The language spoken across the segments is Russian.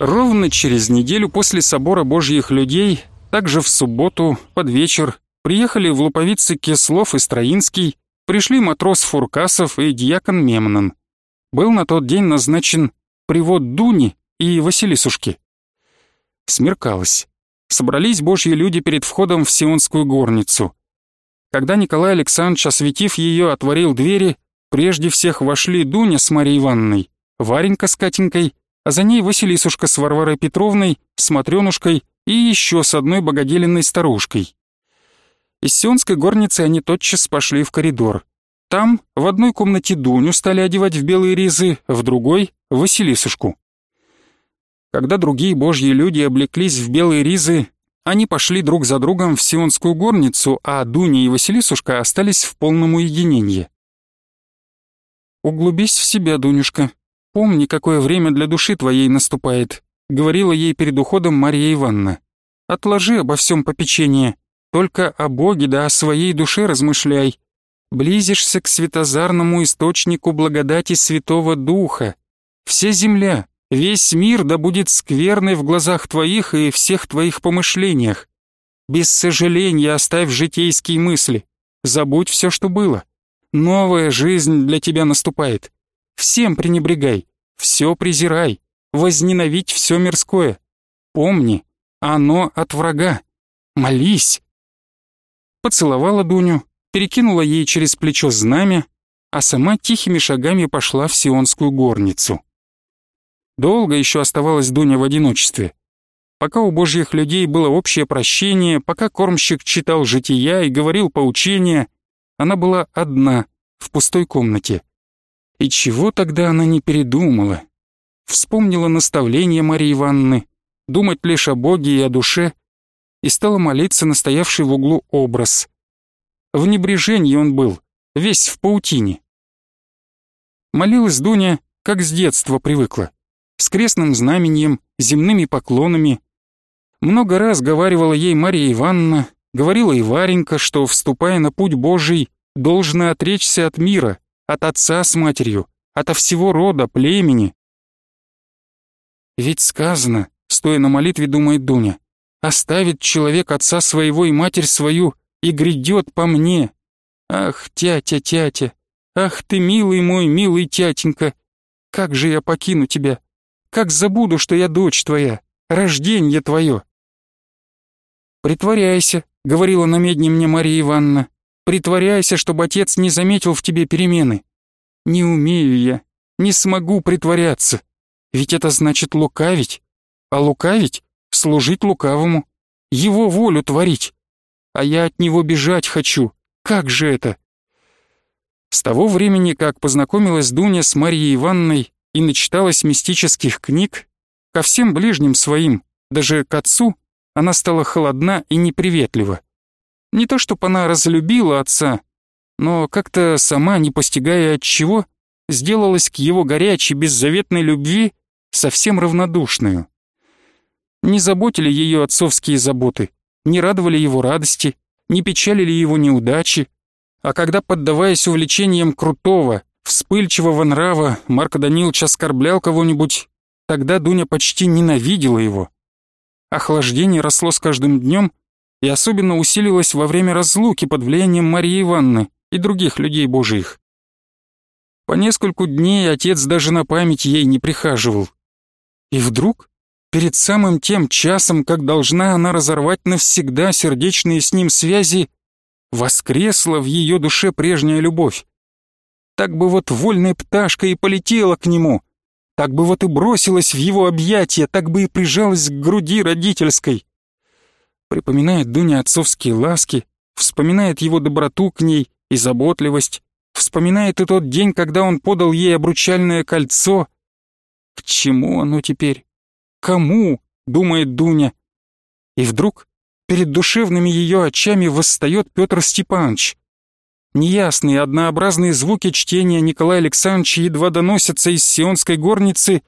Ровно через неделю после собора Божьих людей, также в субботу, под вечер, приехали в Луповицы Кеслов и Строинский, пришли матрос Фуркасов и дьякон Мемнон. Был на тот день назначен привод Дуни и Василисушки. Смеркалось. Собрались божьи люди перед входом в Сионскую горницу. Когда Николай Александрович, осветив ее, отворил двери, прежде всех вошли Дуня с Марией Ивановной, Варенька с Катенькой, а за ней Василисушка с Варварой Петровной, с Матрёнушкой и еще с одной богоделенной старушкой. Из Сионской горницы они тотчас пошли в коридор. Там в одной комнате Дуню стали одевать в белые ризы, в другой — Василисушку. Когда другие божьи люди облеклись в белые ризы, они пошли друг за другом в Сионскую горницу, а Дуня и Василисушка остались в полном уединении. «Углубись в себя, Дунюшка. Помни, какое время для души твоей наступает», — говорила ей перед уходом Мария Ивановна. «Отложи обо всем попечение, только о Боге да о своей душе размышляй. Близишься к светозарному источнику благодати Святого Духа. Вся земля, Весь мир да будет скверный в глазах твоих и всех твоих помышлениях. Без сожаления оставь житейские мысли. Забудь все, что было. Новая жизнь для тебя наступает. Всем пренебрегай, все презирай, возненавидь все мирское. Помни, оно от врага. Молись. Поцеловала Дуню, перекинула ей через плечо знамя, а сама тихими шагами пошла в Сионскую горницу. Долго еще оставалась Дуня в одиночестве. Пока у божьих людей было общее прощение, пока кормщик читал жития и говорил поучения, она была одна, в пустой комнате. И чего тогда она не передумала? Вспомнила наставление Марии Ивановны, думать лишь о Боге и о душе, и стала молиться на стоявший в углу образ. В небрежении он был, весь в паутине. Молилась Дуня, как с детства привыкла с крестным знаменем, земными поклонами. Много раз говаривала ей Мария Ивановна, говорила и Варенька, что, вступая на путь Божий, должна отречься от мира, от отца с матерью, ото всего рода, племени. Ведь сказано, стоя на молитве, думает Дуня, оставит человек отца своего и матерь свою и грядет по мне. Ах, тятя, тятя, ах ты, милый мой, милый тятенька, как же я покину тебя, как забуду, что я дочь твоя, рожденье твое?» «Притворяйся», — говорила на медне мне Мария Ивановна, «притворяйся, чтобы отец не заметил в тебе перемены. Не умею я, не смогу притворяться, ведь это значит лукавить, а лукавить — служить лукавому, его волю творить, а я от него бежать хочу, как же это?» С того времени, как познакомилась Дуня с Марией Ивановной, и начиталась мистических книг, ко всем ближним своим, даже к отцу, она стала холодна и неприветлива. Не то чтобы она разлюбила отца, но как-то сама, не постигая от чего, сделалась к его горячей, беззаветной любви совсем равнодушную. Не заботили ее отцовские заботы, не радовали его радости, не печалили его неудачи, а когда, поддаваясь увлечениям крутого, вспыльчивого нрава Марко Данилович оскорблял кого-нибудь, тогда Дуня почти ненавидела его. Охлаждение росло с каждым днем и особенно усилилось во время разлуки под влиянием Марии Ивановны и других людей божьих. По нескольку дней отец даже на память ей не прихаживал. И вдруг, перед самым тем часом, как должна она разорвать навсегда сердечные с ним связи, воскресла в ее душе прежняя любовь так бы вот вольной пташкой и полетела к нему, так бы вот и бросилась в его объятия, так бы и прижалась к груди родительской. Припоминает Дуня отцовские ласки, вспоминает его доброту к ней и заботливость, вспоминает и тот день, когда он подал ей обручальное кольцо. К чему оно теперь? Кому? думает Дуня. И вдруг перед душевными ее очами восстает Петр Степанович. Неясные, однообразные звуки чтения Николая Александровича едва доносятся из сионской горницы,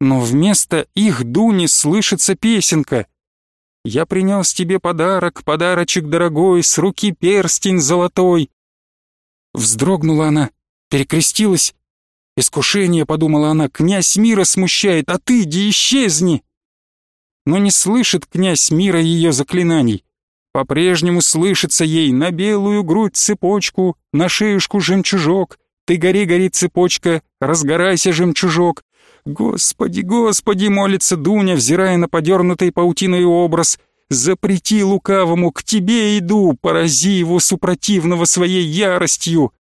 но вместо их дуни слышится песенка. «Я принес тебе подарок, подарочек дорогой, с руки перстень золотой». Вздрогнула она, перекрестилась. «Искушение», — подумала она, — «князь мира смущает, а ты иди исчезни, но не слышит князь мира ее заклинаний. По-прежнему слышится ей на белую грудь цепочку, на шеюшку жемчужок. Ты гори, гори, цепочка, разгорайся, жемчужок. Господи, Господи, молится Дуня, взирая на подернутый паутиной образ. Запрети лукавому, к тебе иду, порази его супротивного своей яростью.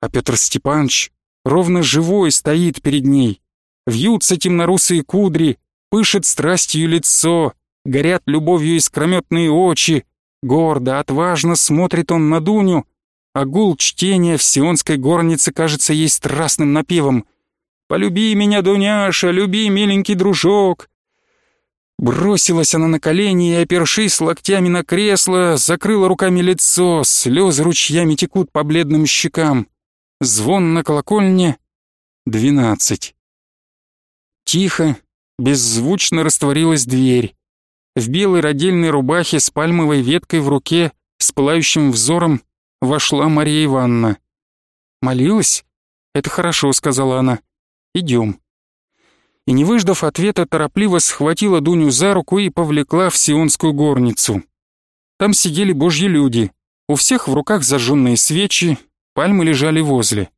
А Петр Степанович ровно живой стоит перед ней. Вьются темнорусые кудри, пышет страстью лицо, горят любовью искрометные очи. Гордо, отважно смотрит он на Дуню, а гул чтения в сионской горнице кажется ей страстным напевом. «Полюби меня, Дуняша, люби, миленький дружок!» Бросилась она на колени и, опершись локтями на кресло, закрыла руками лицо, слезы ручьями текут по бледным щекам. Звон на колокольне — двенадцать. Тихо, беззвучно растворилась дверь. В белой родильной рубахе с пальмовой веткой в руке, с пылающим взором, вошла Мария Ивановна. «Молилась? Это хорошо», — сказала она. «Идем». И не выждав ответа, торопливо схватила Дуню за руку и повлекла в сионскую горницу. Там сидели божьи люди, у всех в руках зажженные свечи, пальмы лежали возле.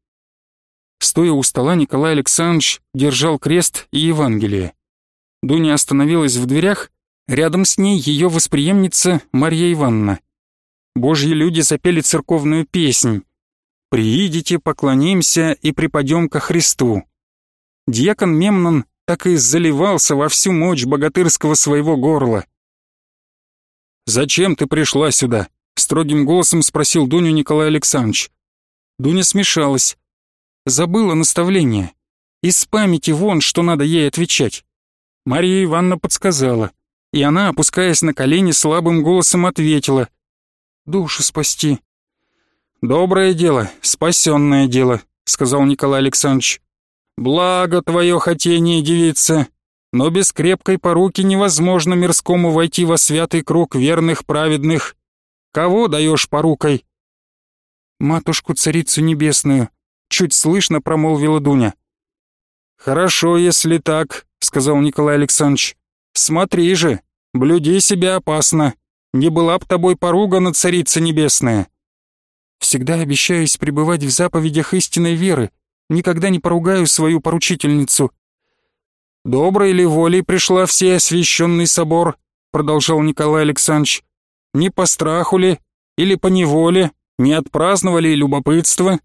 Стоя у стола, Николай Александрович держал крест и Евангелие. Дуня остановилась в дверях, рядом с ней ее восприемница Марья Ивановна. Божьи люди запели церковную песнь «Приидите, поклонимся и припадем ко Христу». Дьякон Мемнон так и заливался во всю мощь богатырского своего горла. «Зачем ты пришла сюда?» — строгим голосом спросил Дуню Николай Александрович. Дуня смешалась. Забыла наставление. Из памяти вон, что надо ей отвечать. Мария Ивановна подсказала, и она, опускаясь на колени, слабым голосом ответила. «Душу спасти». «Доброе дело, спасенное дело», — сказал Николай Александрович. «Благо твое хотение, девица, но без крепкой поруки невозможно мирскому войти во святый круг верных праведных. Кого даешь порукой?» «Матушку-царицу небесную», — чуть слышно промолвила Дуня. «Хорошо, если так», — сказал Николай Александрович. «Смотри же, блюди себя опасно. Не была б тобой поругана царица небесная». «Всегда обещаюсь пребывать в заповедях истинной веры, никогда не поругаю свою поручительницу». «Доброй ли волей пришла все освященный собор?» — продолжал Николай Александрович. «Не по страху ли? Или по неволе? Не отпраздновали любопытство?»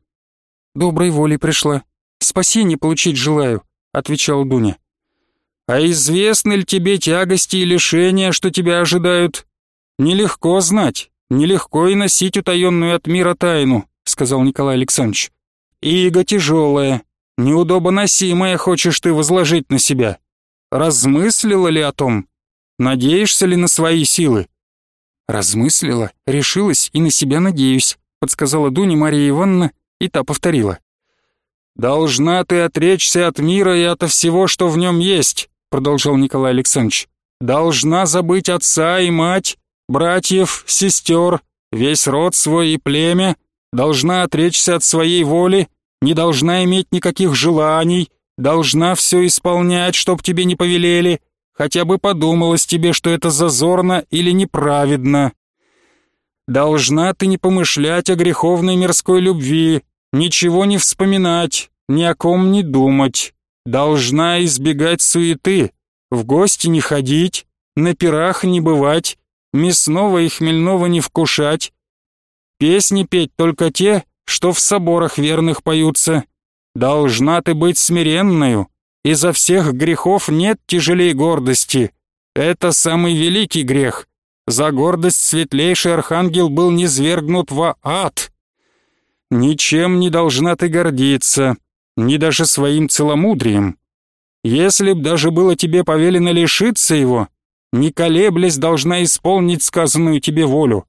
«Доброй волей пришла. Спасение получить желаю», — отвечал Дуня. «А известны ли тебе тягости и лишения, что тебя ожидают? Нелегко знать, нелегко и носить утаенную от мира тайну», — сказал Николай Александрович. «Иго тяжелая, неудобоносимая хочешь ты возложить на себя. Размыслила ли о том? Надеешься ли на свои силы?» «Размыслила, решилась и на себя надеюсь», — подсказала Дуня Мария Ивановна, и та повторила. «Должна ты отречься от мира и от всего, что в нем есть», продолжал Николай Александрович. «Должна забыть отца и мать, братьев, сестер, весь род свой и племя, должна отречься от своей воли, не должна иметь никаких желаний, должна все исполнять, чтоб тебе не повелели, хотя бы подумалось тебе, что это зазорно или неправедно. Должна ты не помышлять о греховной мирской любви, ничего не вспоминать, ни о ком не думать. Должна избегать суеты, в гости не ходить, на пирах не бывать, мясного и хмельного не вкушать. Песни петь только те, что в соборах верных поются. Должна ты быть смиренною, изо всех грехов нет тяжелей гордости. Это самый великий грех. За гордость светлейший архангел был низвергнут во ад. Ничем не должна ты гордиться, ни даже своим целомудрием. Если б даже было тебе повелено лишиться его, не колеблясь должна исполнить сказанную тебе волю.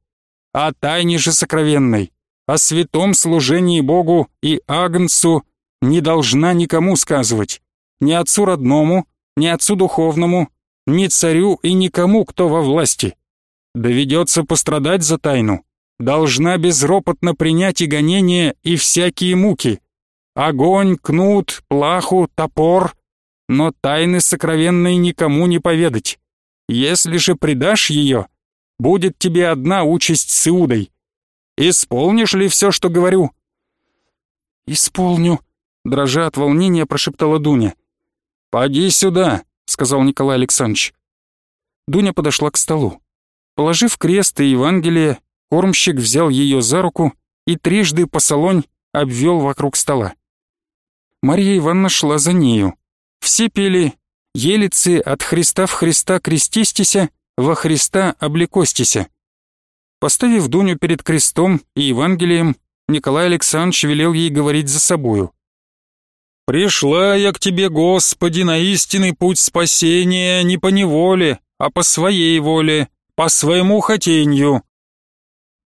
О тайне же сокровенной, о святом служении Богу и Агнцу не должна никому сказывать, ни отцу родному, ни отцу духовному, ни царю и никому, кто во власти. Доведется пострадать за тайну, должна безропотно принять и гонения, и всякие муки, Огонь, кнут, плаху, топор, но тайны сокровенной никому не поведать, Если же предашь ее, будет тебе одна участь с Иудой. Исполнишь ли все, что говорю?» «Исполню», — дрожа от волнения прошептала Дуня. «Поди сюда», — сказал Николай Александрович. Дуня подошла к столу. Положив крест и Евангелие, кормщик взял ее за руку и трижды по салонь обвел вокруг стола. Марья Ивановна шла за нею. Все пели «Елицы от Христа в Христа крестистися, во Христа облекостися». Поставив Дуню перед крестом и Евангелием, Николай Александрович велел ей говорить за собою. «Пришла я к тебе, Господи, на истинный путь спасения не по неволе, а по своей воле, по своему хотению.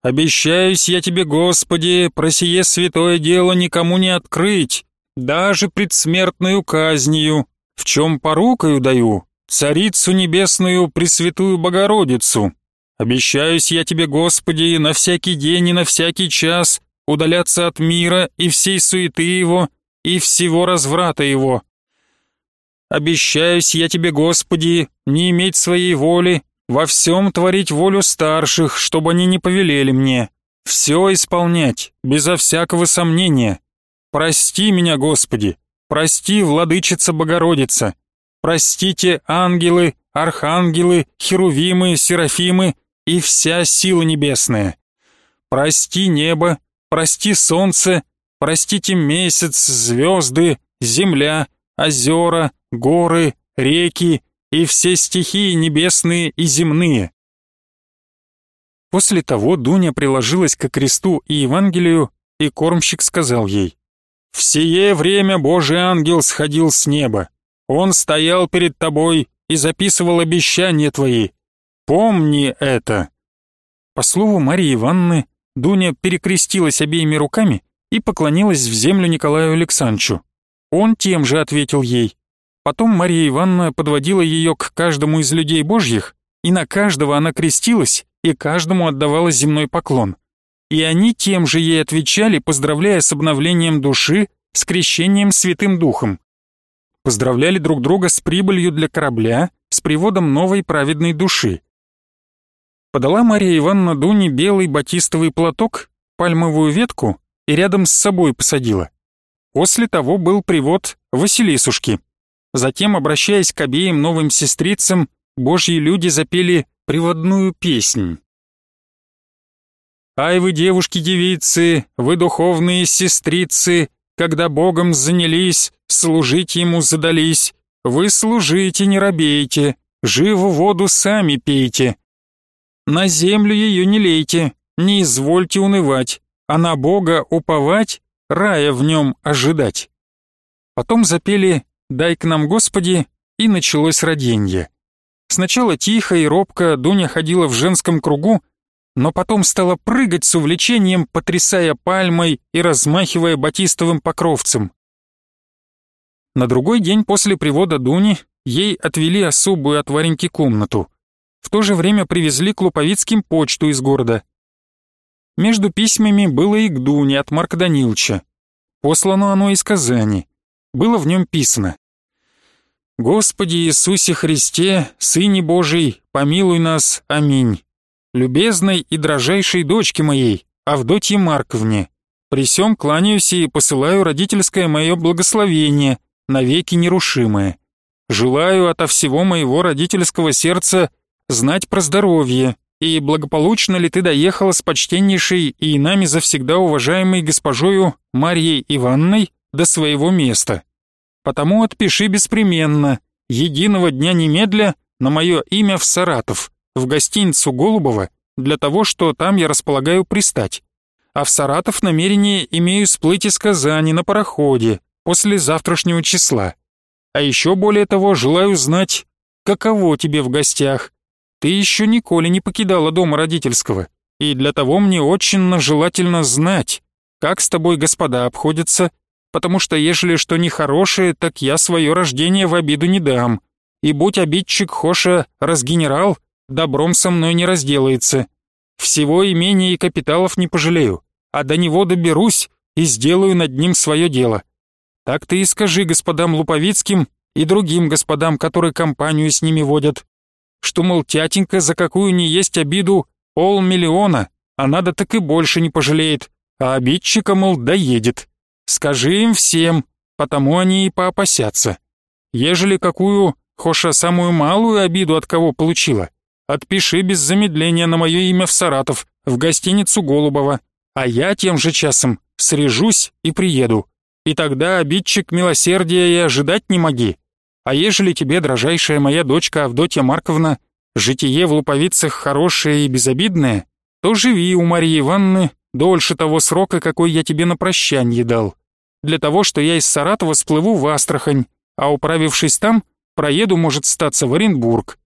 Обещаюсь я тебе, Господи, про сие святое дело никому не открыть, даже предсмертную казнью, в чем порукою даю, Царицу Небесную Пресвятую Богородицу. Обещаюсь я тебе, Господи, на всякий день и на всякий час удаляться от мира и всей суеты его, и всего разврата его. Обещаюсь я тебе, Господи, не иметь своей воли, во всем творить волю старших, чтобы они не повелели мне, все исполнять, безо всякого сомнения. Прости меня, Господи, прости, Владычица Богородица, простите ангелы, архангелы, херувимы, серафимы и вся сила небесная. Прости небо, прости солнце, простите месяц, звезды, земля, озера, горы, реки и все стихии небесные и земные. После того Дуня приложилась к кресту и Евангелию, и кормщик сказал ей, «В сие время Божий ангел сходил с неба. Он стоял перед тобой и записывал обещания твои. Помни это». По слову Марии Ивановны, Дуня перекрестилась обеими руками и поклонилась в землю Николаю Александровичу. Он тем же ответил ей. Потом Мария Ивановна подводила ее к каждому из людей божьих, и на каждого она крестилась, и каждому отдавала земной поклон. И они тем же ей отвечали, поздравляя с обновлением души, с крещением Святым Духом. Поздравляли друг друга с прибылью для корабля, с приводом новой праведной души. Подала Мария Ивановна Дуне белый батистовый платок, пальмовую ветку и рядом с собой посадила. После того был привод Василисушки. Затем, обращаясь к обеим новым сестрицам, божьи люди запели приводную песнь. «Ай вы, девушки-девицы, вы духовные сестрицы, когда Богом занялись, служить Ему задались, вы служите, не робейте, живу воду сами пейте. На землю ее не лейте, не извольте унывать, а на Бога уповать, рая в нем ожидать». Потом запели «Дай к нам, Господи!» и началось роденье. Сначала тихо и робко Дуня ходила в женском кругу, но потом стала прыгать с увлечением, потрясая пальмой и размахивая батистовым покровцем. На другой день после привода Дуни ей отвели особую от Вареньки комнату. В то же время привезли к Луповицким почту из города. Между письмами было и к Дуне от Марка Даниловича. Послано оно из Казани было в нем писано «Господи Иисусе Христе, Сыне Божий, помилуй нас, аминь. Любезной и дрожайшей дочке моей, Авдотье Марковне, при сём кланяюсь и посылаю родительское мое благословение, навеки нерушимое. Желаю ото всего моего родительского сердца знать про здоровье, и благополучно ли ты доехала с почтеннейшей и нами завсегда уважаемой госпожою Марьей Ивановной до своего места. Потому отпиши беспременно, единого дня немедля, на мое имя в Саратов, в гостиницу Голубова, для того, что там я располагаю пристать. А в Саратов намерение имею сплыть из Казани на пароходе после завтрашнего числа. А еще более того, желаю знать, каково тебе в гостях. Ты еще николи не покидала дома родительского, и для того мне очень желательно знать, как с тобой господа обходятся, потому что ежели что нехорошее, так я свое рождение в обиду не дам. И будь обидчик Хоша разгенерал, добром со мной не разделается. Всего имения и капиталов не пожалею, а до него доберусь и сделаю над ним свое дело. Так ты и скажи господам Луповицким и другим господам, которые компанию с ними водят, что, мол, тятенька за какую не есть обиду полмиллиона, а надо так и больше не пожалеет, а обидчика, мол, доедет. Скажи им всем, потому они и поопасятся. Ежели какую, хоша самую малую обиду от кого получила, отпиши без замедления на мое имя в Саратов, в гостиницу Голубова, а я тем же часом срежусь и приеду. И тогда обидчик милосердия и ожидать не моги. А ежели тебе, дрожайшая моя дочка Авдотья Марковна, житие в луповицах хорошее и безобидное, то живи у Марии Ивановны дольше того срока, какой я тебе на прощанье дал. Для того, что я из Саратова сплыву в Астрахань, а управившись там, проеду, может, статься в Оренбург.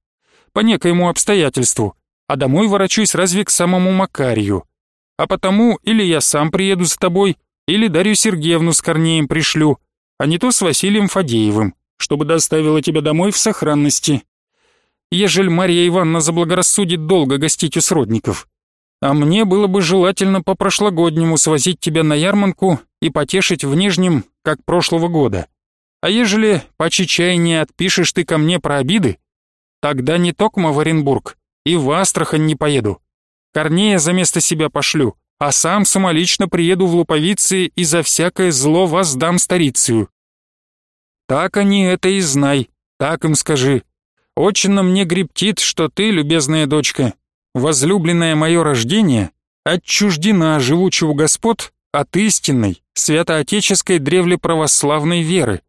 По некоему обстоятельству, а домой ворочусь разве к самому Макарию. А потому или я сам приеду с тобой, или Дарью Сергеевну с Корнеем пришлю, а не то с Василием Фадеевым чтобы доставила тебя домой в сохранности. Ежель Марья Ивановна заблагорассудит долго гостить у сродников. А мне было бы желательно по прошлогоднему свозить тебя на ярмарку и потешить в Нижнем, как прошлого года. А ежели по чечаянии отпишешь ты ко мне про обиды, тогда не токмо в Оренбург и в Астрахань не поеду. Корнея за место себя пошлю, а сам самолично приеду в Луповицы и за всякое зло вас дам старицию. Так они это и знай, так им скажи. Очень на мне грептит, что ты, любезная дочка, возлюбленное мое рождение, отчуждена живучего господ от истинной, святоотеческой древле православной веры.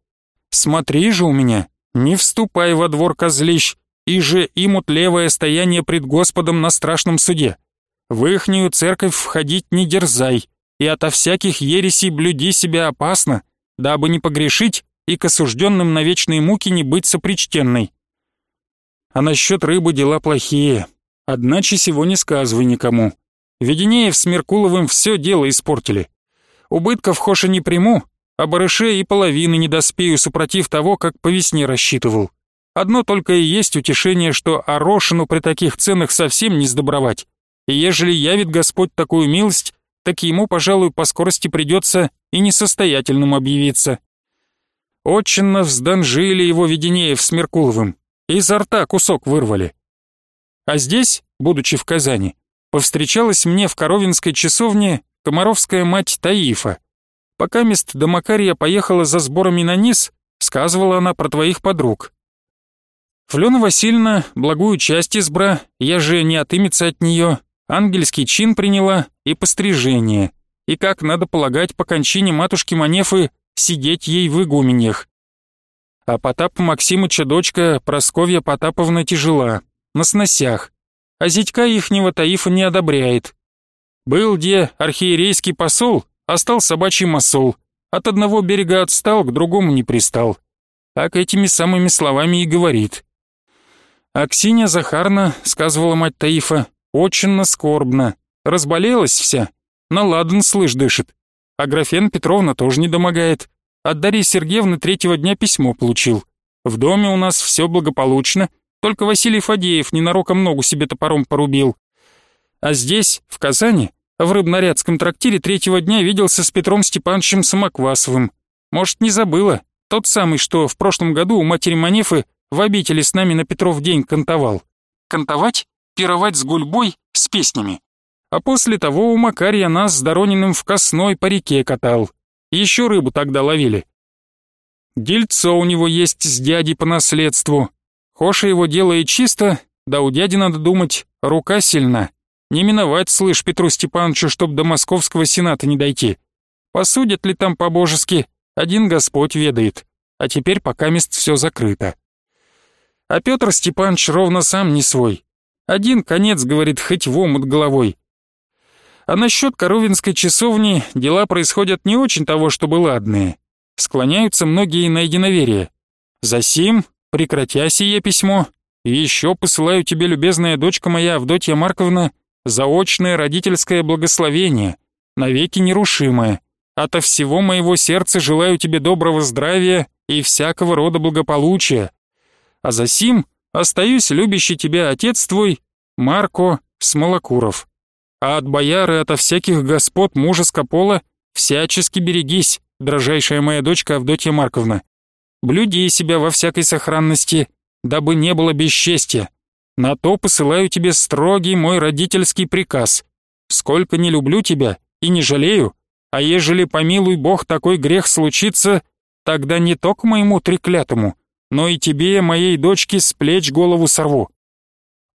Смотри же у меня, не вступай во двор козлищ, и же имут левое стояние пред Господом на страшном суде. В ихнюю церковь входить не дерзай, и ото всяких ересей блюди себя опасно, дабы не погрешить и к осужденным на вечные муки не быть сопричтенной. А насчет рыбы дела плохие. Одначе сего не сказывай никому. Веденеев с Меркуловым все дело испортили. Убытков хоша не приму, а барыше и половины не доспею, супротив того, как по весне рассчитывал. Одно только и есть утешение, что Орошину при таких ценах совсем не сдобровать. И ежели явит Господь такую милость, так ему, пожалуй, по скорости придется и несостоятельным объявиться. Отчинно взданжили его Веденеев с Меркуловым, изо рта кусок вырвали. А здесь, будучи в Казани, повстречалась мне в Коровинской часовне комаровская мать Таифа. Пока мест до Макария поехала за сборами на низ, сказывала она про твоих подруг. Флёна Васильевна благую часть избра, я же не отымется от нее, ангельский чин приняла и пострижение, и, как надо полагать, по кончине матушки Манефы сидеть ей в игуменьях. А Потап Максимыча дочка Просковья Потаповна тяжела, на сносях, а зятька ихнего Таифа не одобряет. Был где архиерейский посол, а стал собачий масол, от одного берега отстал, к другому не пристал. Так этими самыми словами и говорит. «Аксинья Захарна», — сказывала мать Таифа, — «очень скорбно, разболелась вся, на ладан слышь дышит. А Графен Петровна тоже не домогает. От Дарьи Сергеевны третьего дня письмо получил. В доме у нас все благополучно, только Василий Фадеев ненароком ногу себе топором порубил. А здесь, в Казани, в Рыбнорядском трактире третьего дня виделся с Петром Степановичем Самоквасовым. Может, не забыла? Тот самый, что в прошлом году у матери Манефы в обители с нами на Петров день кантовал. Кантовать? Пировать с гульбой, с песнями. А после того у Макария нас с Дорониным в Косной по реке катал. Еще рыбу тогда ловили. Дельцо у него есть с дядей по наследству. Хоша его делает чисто, да у дяди надо думать, рука сильна. Не миновать, слышь, Петру Степановичу, чтоб до московского сената не дойти. Посудят ли там по-божески, один Господь ведает. А теперь пока мест все закрыто. А Петр Степанович ровно сам не свой. Один конец, говорит, хоть в омут головой. А насчет Коровинской часовни дела происходят не очень того, чтобы ладные. Склоняются многие на единоверие. Засим, прекратя сие письмо, еще посылаю тебе, любезная дочка моя Авдотья Марковна, заочное родительское благословение, навеки нерушимое. Ото всего моего сердца желаю тебе доброго здравия и всякого рода благополучия. А засим остаюсь любящий тебя отец твой, Марко Смолокуров а от бояры, ото всяких господ мужеско пола всячески берегись, дрожайшая моя дочка Авдотья Марковна. Блюди себя во всякой сохранности, дабы не было бесчестия. На то посылаю тебе строгий мой родительский приказ. Сколько не люблю тебя и не жалею, а ежели, помилуй Бог, такой грех случится, тогда не только моему треклятому, но и тебе, моей дочке, с плеч голову сорву.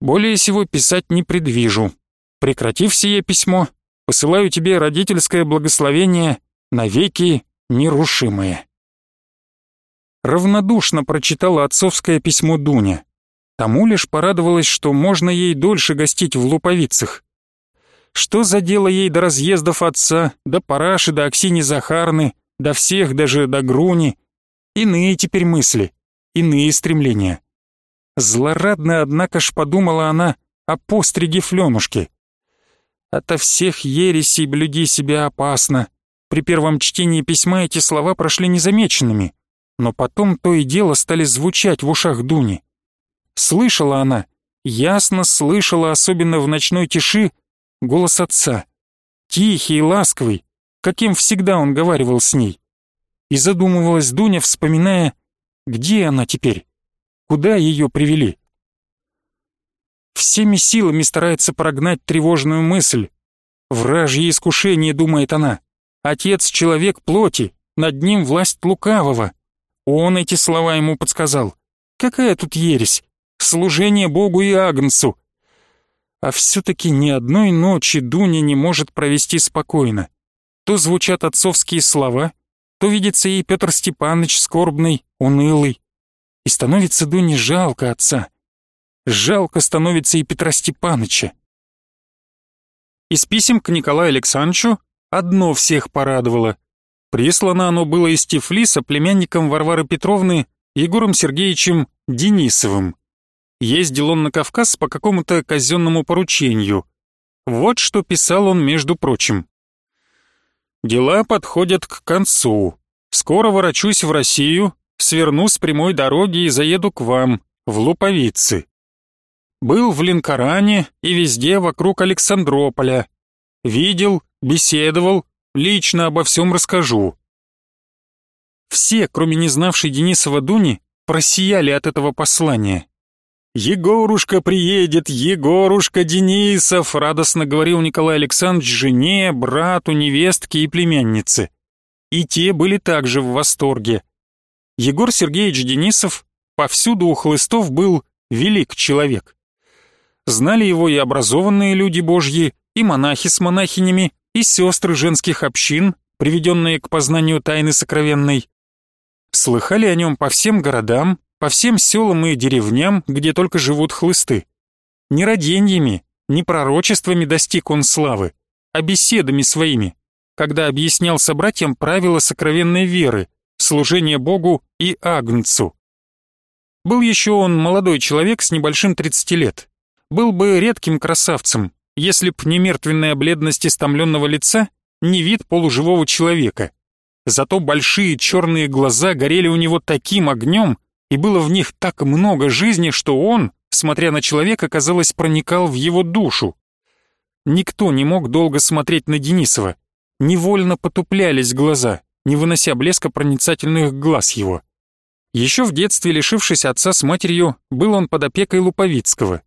Более всего писать не предвижу. Прекратив сие письмо, посылаю тебе родительское благословение навеки нерушимое. Равнодушно прочитала отцовское письмо Дуня. Тому лишь порадовалась, что можно ей дольше гостить в Луповицах. Что за дело ей до разъездов отца, до Параши, до Аксини Захарны, до всех, даже до Груни? Иные теперь мысли, иные стремления. Злорадно, однако ж, подумала она о постриге Флёнушки. Ото всех ересей блюди себя опасно. При первом чтении письма эти слова прошли незамеченными, но потом то и дело стали звучать в ушах Дуни. Слышала она, ясно слышала, особенно в ночной тиши, голос отца. Тихий и ласковый, каким всегда он говаривал с ней. И задумывалась Дуня, вспоминая, где она теперь, куда ее привели. Всеми силами старается прогнать тревожную мысль. Вражье искушение, думает она. Отец — человек плоти, над ним власть лукавого. Он эти слова ему подсказал. Какая тут ересь? Служение Богу и Агнцу. А все-таки ни одной ночи Дуня не может провести спокойно. То звучат отцовские слова, то видится ей Петр Степанович скорбный, унылый. И становится Дуне жалко отца. Жалко становится и Петра Степаныча. Из писем к Николаю Александровичу одно всех порадовало. Прислано оно было из Тифлиса племянником Варвары Петровны Егором Сергеевичем Денисовым. Ездил он на Кавказ по какому-то казенному поручению. Вот что писал он, между прочим. «Дела подходят к концу. Скоро ворочусь в Россию, сверну с прямой дороги и заеду к вам, в Луповицы. Был в Ленкоране и везде вокруг Александрополя. Видел, беседовал, лично обо всем расскажу. Все, кроме не знавшей Денисова Дуни, просияли от этого послания. «Егорушка приедет, Егорушка Денисов!» радостно говорил Николай Александрович жене, брату, невестке и племяннице. И те были также в восторге. Егор Сергеевич Денисов повсюду у хлыстов был велик человек. Знали его и образованные люди божьи, и монахи с монахинями, и сестры женских общин, приведенные к познанию тайны сокровенной. Слыхали о нем по всем городам, по всем селам и деревням, где только живут хлысты. Не роденьями, не пророчествами достиг он славы, а беседами своими, когда объяснял собратьям правила сокровенной веры, служения Богу и Агнцу. Был еще он молодой человек с небольшим 30 лет, был бы редким красавцем, если б не мертвенная бледность истомленного лица, не вид полуживого человека. Зато большие черные глаза горели у него таким огнем, и было в них так много жизни, что он, смотря на человека, казалось, проникал в его душу. Никто не мог долго смотреть на Денисова. Невольно потуплялись глаза, не вынося блеска проницательных глаз его. Еще в детстве, лишившись отца с матерью, был он под опекой Луповицкого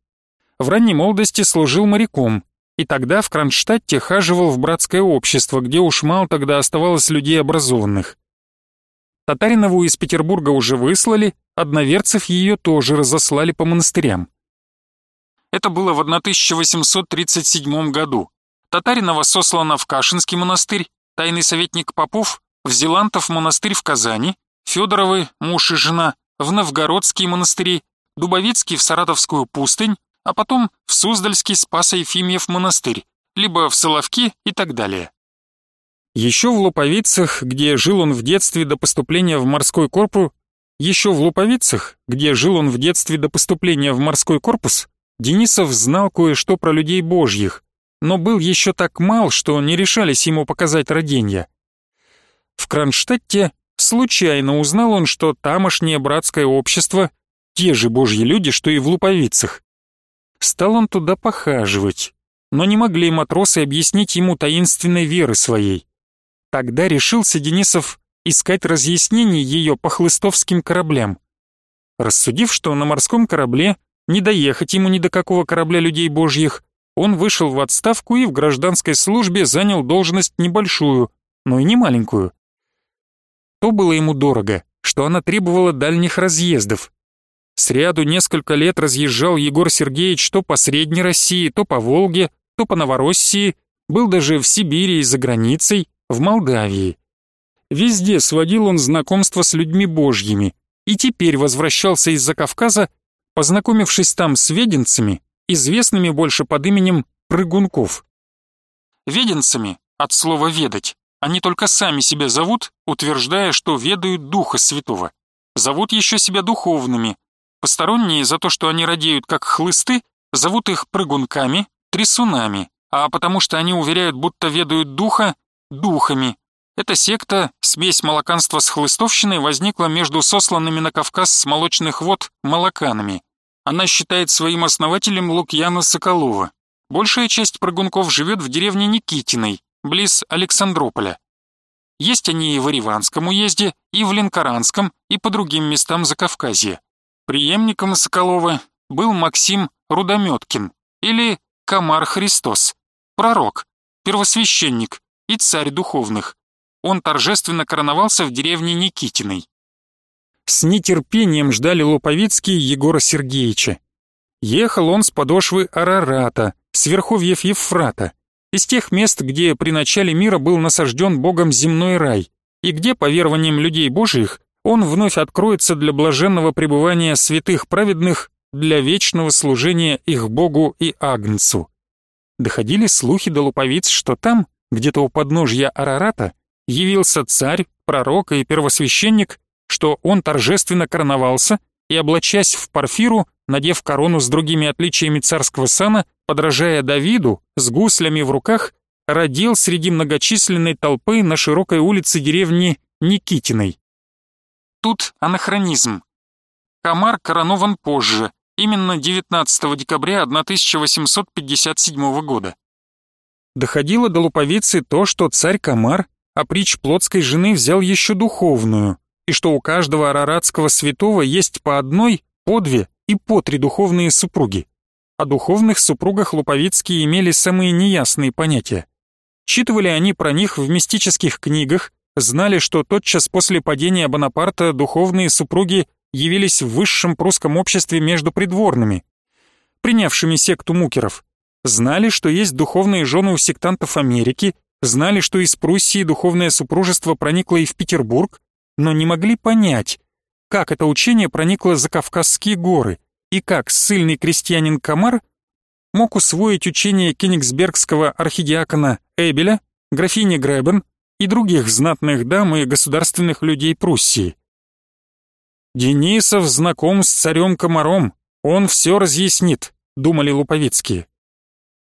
в ранней молодости служил моряком, и тогда в Кронштадте хаживал в братское общество, где уж мало тогда оставалось людей образованных. Татаринову из Петербурга уже выслали, одноверцев ее тоже разослали по монастырям. Это было в 1837 году. Татаринова сослана в Кашинский монастырь, тайный советник Попов в Зелантов монастырь в Казани, Федоровы, муж и жена, в Новгородские монастыри, Дубовицкий в Саратовскую пустынь, а потом в Суздальский Спасо-Ефимьев монастырь, либо в Соловки и так далее. Еще в Луповицах, где жил он в детстве до поступления в морской корпус, еще в Луповицах, где жил он в детстве до поступления в морской корпус, Денисов знал кое-что про людей божьих, но был еще так мал, что не решались ему показать роденья. В Кронштадте случайно узнал он, что тамошнее братское общество — те же божьи люди, что и в Луповицах. Стал он туда похаживать, но не могли матросы объяснить ему таинственной веры своей. Тогда решился Денисов искать разъяснений ее по хлыстовским кораблям. Рассудив, что на морском корабле не доехать ему ни до какого корабля людей божьих, он вышел в отставку и в гражданской службе занял должность небольшую, но и не маленькую. То было ему дорого, что она требовала дальних разъездов. Сряду несколько лет разъезжал Егор Сергеевич то по Средней России, то по Волге, то по Новороссии, был даже в Сибири и за границей, в Молдавии. Везде сводил он знакомство с людьми божьими и теперь возвращался из-за Кавказа, познакомившись там с веденцами, известными больше под именем прыгунков. Веденцами, от слова «ведать», они только сами себя зовут, утверждая, что ведают Духа Святого. Зовут еще себя духовными. Посторонние за то, что они радеют как хлысты, зовут их прыгунками, трясунами, а потому что они уверяют, будто ведают Духа, духами. Эта секта, смесь молоканства с хлыстовщиной, возникла между сосланными на Кавказ с молочных вод молоканами. Она считает своим основателем Лукьяна Соколова. Большая часть прыгунков живет в деревне Никитиной, близ Александрополя. Есть они и в Ириванском уезде, и в Ленкоранском, и по другим местам Закавказья. Приемником Соколова был Максим Рудометкин или Комар Христос, пророк, первосвященник и царь духовных. Он торжественно короновался в деревне Никитиной. С нетерпением ждали Луповицкие Егора Сергеевича. Ехал он с подошвы Арарата, с верховьев Евфрата, из тех мест, где при начале мира был насажден Богом земной рай, и где, по верованиям людей Божиих, он вновь откроется для блаженного пребывания святых праведных, для вечного служения их Богу и Агнцу. Доходили слухи до луповиц, что там, где-то у подножья Арарата, явился царь, пророк и первосвященник, что он торжественно короновался и, облачась в парфиру, надев корону с другими отличиями царского сана, подражая Давиду, с гуслями в руках, родил среди многочисленной толпы на широкой улице деревни Никитиной. Тут анахронизм. Комар коронован позже, именно 19 декабря 1857 года. Доходило до луповицы то, что царь Комар, а притч плотской жены взял еще духовную, и что у каждого араратского святого есть по одной, по две и по три духовные супруги. О духовных супругах Луповицкие имели самые неясные понятия. Читывали они про них в мистических книгах, знали, что тотчас после падения Бонапарта духовные супруги явились в высшем прусском обществе между придворными, принявшими секту мукеров. Знали, что есть духовные жены у сектантов Америки, знали, что из Пруссии духовное супружество проникло и в Петербург, но не могли понять, как это учение проникло за Кавказские горы и как ссыльный крестьянин Камар мог усвоить учение кенигсбергского архидиакона Эбеля, графини Гребен и других знатных дам и государственных людей Пруссии. «Денисов знаком с царем Комаром, он все разъяснит», — думали луповицкие.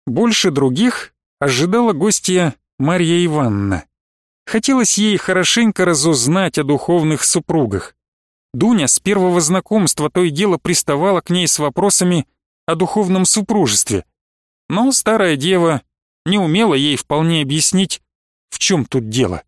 Больше других ожидала гостья Марья Ивановна. Хотелось ей хорошенько разузнать о духовных супругах. Дуня с первого знакомства то и дело приставала к ней с вопросами о духовном супружестве. Но старая дева не умела ей вполне объяснить, в чем тут дело.